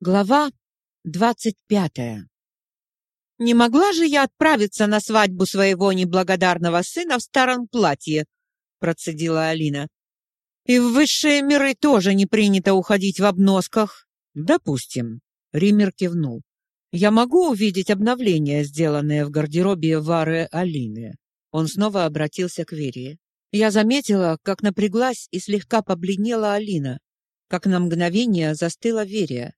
Глава двадцать пятая. Не могла же я отправиться на свадьбу своего неблагодарного сына в старом платье, процедила Алина. И в высшие миры тоже не принято уходить в обносках. Допустим, Ример кивнул. Я могу увидеть обновление, сделанное в гардеробе Вары Алины. Он снова обратился к Вере. Я заметила, как напряглась и слегка побледнела Алина, как на мгновение застыла Верия.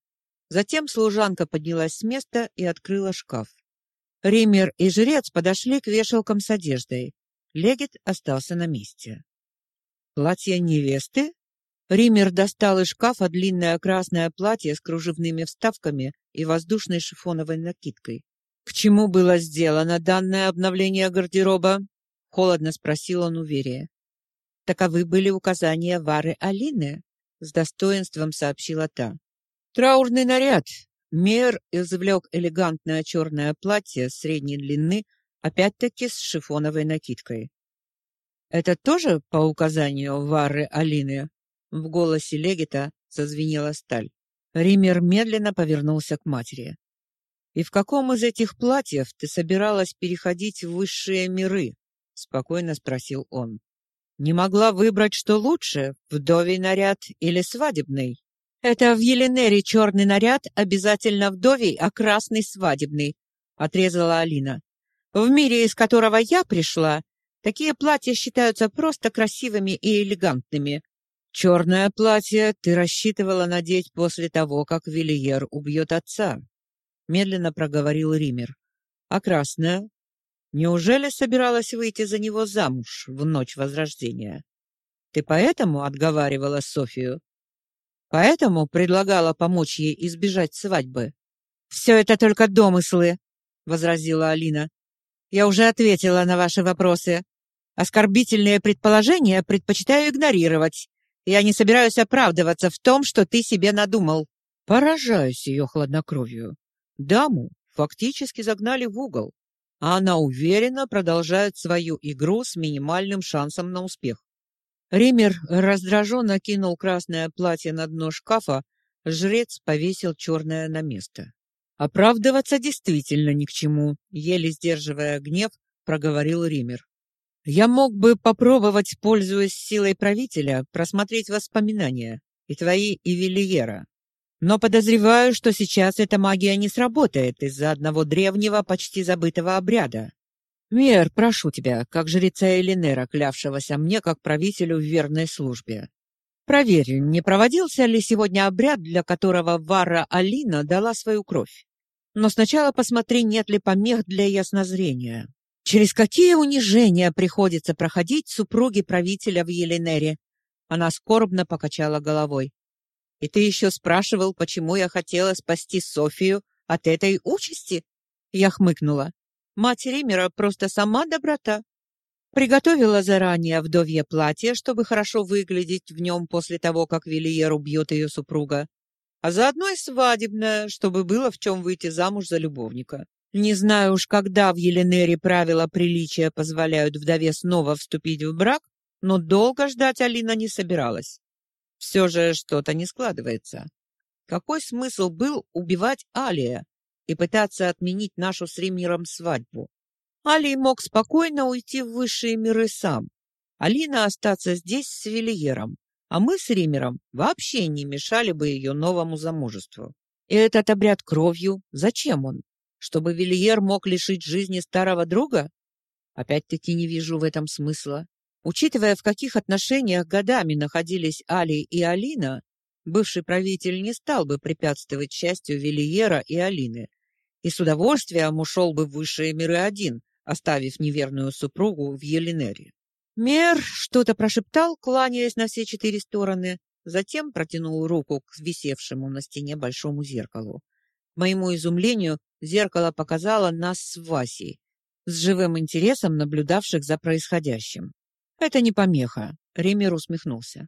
Затем служанка поднялась с места и открыла шкаф. Ример и жрец подошли к вешалкам с одеждой. Легет остался на месте. Платье невесты? Ример достал из шкафа длинное красное платье с кружевными вставками и воздушной шифоновой накидкой. К чему было сделано данное обновление гардероба? холодно спросил он у Верия. Таковы были указания Вары Алины, с достоинством сообщила та. Траурный наряд. Мер извлек элегантное черное платье средней длины, опять-таки с шифоновой накидкой. Это тоже по указанию Вары Алины? В голосе Легита зазвенела сталь. Ример медленно повернулся к матери. И в каком из этих платьев ты собиралась переходить в высшие миры? спокойно спросил он. Не могла выбрать, что лучше, вдовий наряд или свадебный? Это в Еленере черный наряд обязательно вдовий, а красный свадебный, отрезала Алина. В мире, из которого я пришла, такие платья считаются просто красивыми и элегантными. Черное платье ты рассчитывала надеть после того, как Вильер убьет отца, медленно проговорил Ример. А красное? Неужели собиралась выйти за него замуж в ночь возрождения? Ты поэтому отговаривала Софию? Поэтому предлагала помочь ей избежать свадьбы. «Все это только домыслы, возразила Алина. Я уже ответила на ваши вопросы. Оскорбительные предположения предпочитаю игнорировать. Я не собираюсь оправдываться в том, что ты себе надумал. Поражаюсь ее хладнокровию. Даму фактически загнали в угол, а она уверенно продолжает свою игру с минимальным шансом на успех. Ример раздраженно кинул красное платье на дно шкафа, жрец повесил черное на место. Оправдываться действительно ни к чему, еле сдерживая гнев, проговорил Ример. Я мог бы попробовать, пользуясь силой правителя, просмотреть воспоминания, и твои, и Вильера. Но подозреваю, что сейчас эта магия не сработает из-за одного древнего, почти забытого обряда. Мер, прошу тебя, как жреца Элинера, клявшегося мне как правителю в верной службе. Проверь, не проводился ли сегодня обряд, для которого Вара Алина дала свою кровь. Но сначала посмотри, нет ли помех для яснозрения. Через какие унижения приходится проходить супруге правителя в Еленере? Она скорбно покачала головой. И ты еще спрашивал, почему я хотела спасти Софию от этой участи? Я хмыкнула. Мать Римера просто сама доброта. Приготовила заранее вдовье платье, чтобы хорошо выглядеть в нем после того, как Вильер убьет ее супруга. А заодно и свадебное, чтобы было в чем выйти замуж за любовника. Не знаю уж, когда в Еленере правила приличия позволяют вдове снова вступить в брак, но долго ждать Алина не собиралась. Все же что-то не складывается. Какой смысл был убивать Алия? И пытаться отменить нашу с Римиром свадьбу. Али мог спокойно уйти в высшие миры сам. Алина остаться здесь с Вильером, а мы с Римером вообще не мешали бы ее новому замужеству. И этот обряд кровью, зачем он? Чтобы Вильер мог лишить жизни старого друга? Опять-таки не вижу в этом смысла. Учитывая, в каких отношениях годами находились Али и Алина, бывший правитель не стал бы препятствовать счастью Вильера и Алины, и с удовольствием ушел бы в высшие миры один, оставив неверную супругу в Еленере. Мер что-то прошептал, кланяясь на все четыре стороны, затем протянул руку к висевшему на стене большому зеркалу. К моему изумлению, зеркало показало нас с Васей, с живым интересом наблюдавших за происходящим. Это не помеха, Ремер усмехнулся.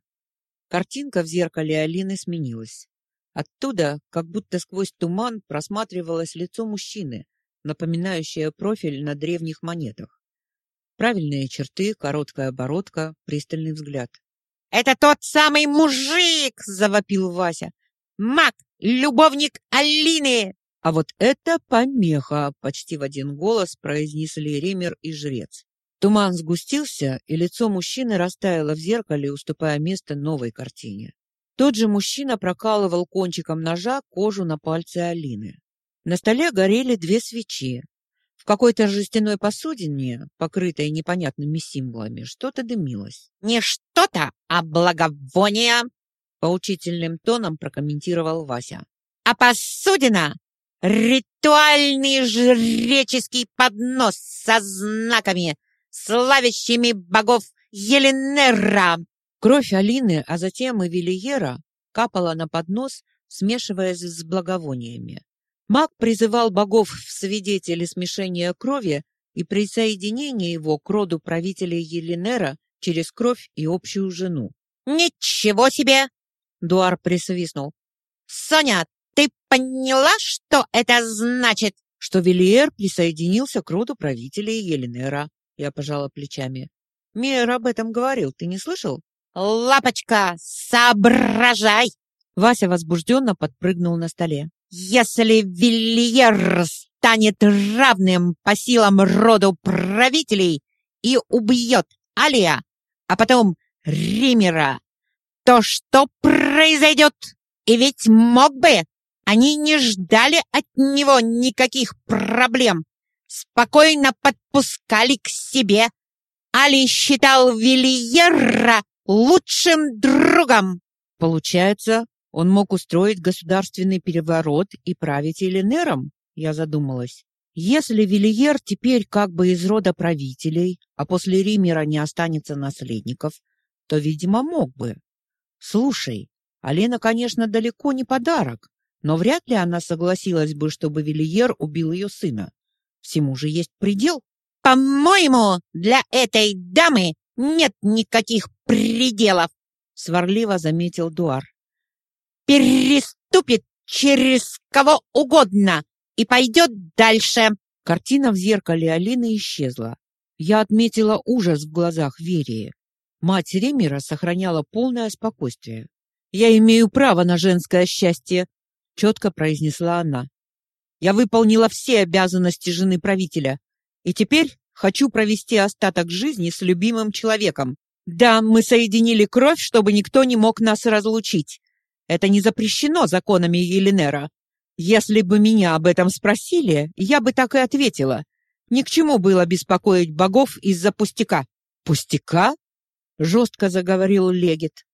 Картинка в зеркале Алины сменилась. Оттуда, как будто сквозь туман, просматривалось лицо мужчины, напоминающее профиль на древних монетах. Правильные черты, короткая бородка, пристальный взгляд. «Это тот самый мужик!» — завопил Вася. «Маг! любовник Алины!» А вот это помеха, почти в один голос произнесли Ример и Жрец. Туман сгустился, и лицо мужчины растаяло в зеркале, уступая место новой картине. Тот же мужчина прокалывал кончиком ножа кожу на пальце Алины. На столе горели две свечи. В какой-то жестяной посудине, покрытой непонятными символами, что-то дымилось. «Не что-то, а благовоние!» Поучительным тоном прокомментировал Вася. «А посудина — ритуальный жреческий поднос со знаками, славящими богов Еленера!» Кровь Алины, а затем и Велиера капала на поднос, смешиваясь с благовониями. Маг призывал богов в свидетели смешения крови и присоединения его к роду правителей Еленера через кровь и общую жену. «Ничего себе!» — Дуар присвистнул. «Соня, ты поняла, что это значит?» «Что Велиер присоединился к роду правителей Еленера», — я пожала плечами. «Мир об этом говорил, ты не слышал?» «Лапочка, соображай!» Вася возбужденно подпрыгнул на столе. Если Вильер станет равным по силам роду правителей и убьет Алия, а потом Римера, то что произойдет? И ведь мог бы. Они не ждали от него никаких проблем. Спокойно подпускали к себе. Али считал Вильера лучшим другом. Получается, он мог устроить государственный переворот и править Эленером, я задумалась. Если Вильер теперь как бы из рода правителей, а после Римера не останется наследников, то, видимо, мог бы. Слушай, Алена, конечно, далеко не подарок, но вряд ли она согласилась бы, чтобы Вильер убил ее сына. Всему же есть предел. По-моему, для этой дамы нет никаких пределов, сварливо заметил Дуар переступит через кого угодно и пойдет дальше. Картина в зеркале Алины исчезла. Я отметила ужас в глазах Верии. Мать Ремера сохраняла полное спокойствие. «Я имею право на женское счастье», — четко произнесла она. «Я выполнила все обязанности жены правителя, и теперь хочу провести остаток жизни с любимым человеком. Да, мы соединили кровь, чтобы никто не мог нас разлучить. Это не запрещено законами Еленера. Если бы меня об этом спросили, я бы так и ответила. Ни к чему было беспокоить богов из-за пустяка. Пустяка? Жестко заговорил Легит.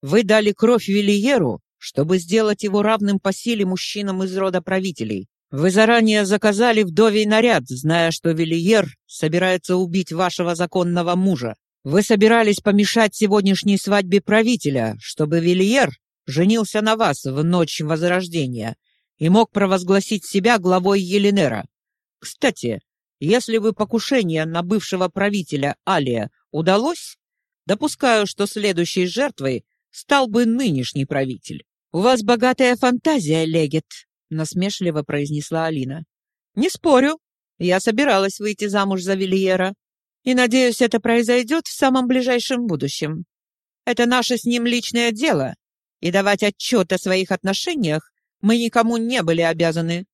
Вы дали кровь Велиеру, чтобы сделать его равным по силе мужчинам из рода правителей. Вы заранее заказали вдовий наряд, зная, что Велиер собирается убить вашего законного мужа. Вы собирались помешать сегодняшней свадьбе правителя, чтобы Вильер женился на вас в ночь Возрождения и мог провозгласить себя главой Еленера. Кстати, если бы покушение на бывшего правителя Алия удалось, допускаю, что следующей жертвой стал бы нынешний правитель. У вас богатая фантазия, Легет, насмешливо произнесла Алина. Не спорю, я собиралась выйти замуж за Вильера, и надеюсь, это произойдет в самом ближайшем будущем. Это наше с ним личное дело, и давать отчет о своих отношениях мы никому не были обязаны.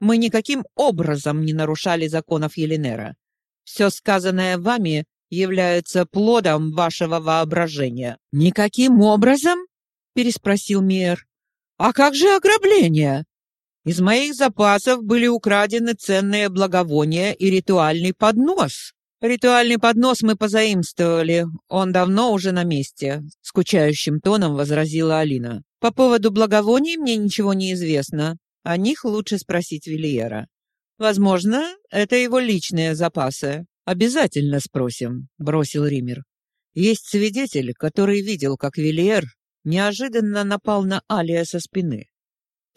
Мы никаким образом не нарушали законов Еленера. Все сказанное вами является плодом вашего воображения. Никаким образом? переспросил Мер. А как же ограбление? Из моих запасов были украдены ценные благовония и ритуальный поднос. Ритуальный поднос мы позаимствовали, он давно уже на месте, скучающим тоном возразила Алина. По поводу благовоний мне ничего не известно. О них лучше спросить Вильера. Возможно, это его личные запасы. Обязательно спросим, бросил Ример. Есть свидетель, который видел, как Вильер неожиданно напал на Алия со спины.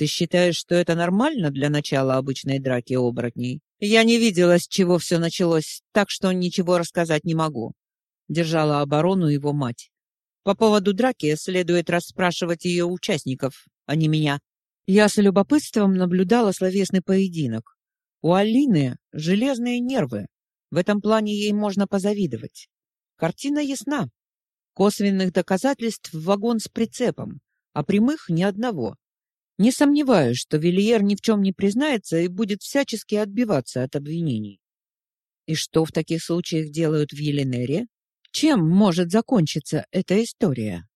Ты считаешь, что это нормально для начала обычной драки оборотней? Я не видела, с чего все началось, так что ничего рассказать не могу. Держала оборону его мать. По поводу драки следует расспрашивать ее участников, а не меня. Я с любопытством наблюдала словесный поединок. У Алины железные нервы. В этом плане ей можно позавидовать. Картина ясна. Косвенных доказательств вагон с прицепом, а прямых ни одного. Не сомневаюсь, что Вильер ни в чем не признается и будет всячески отбиваться от обвинений. И что в таких случаях делают в Еленере? Чем может закончиться эта история?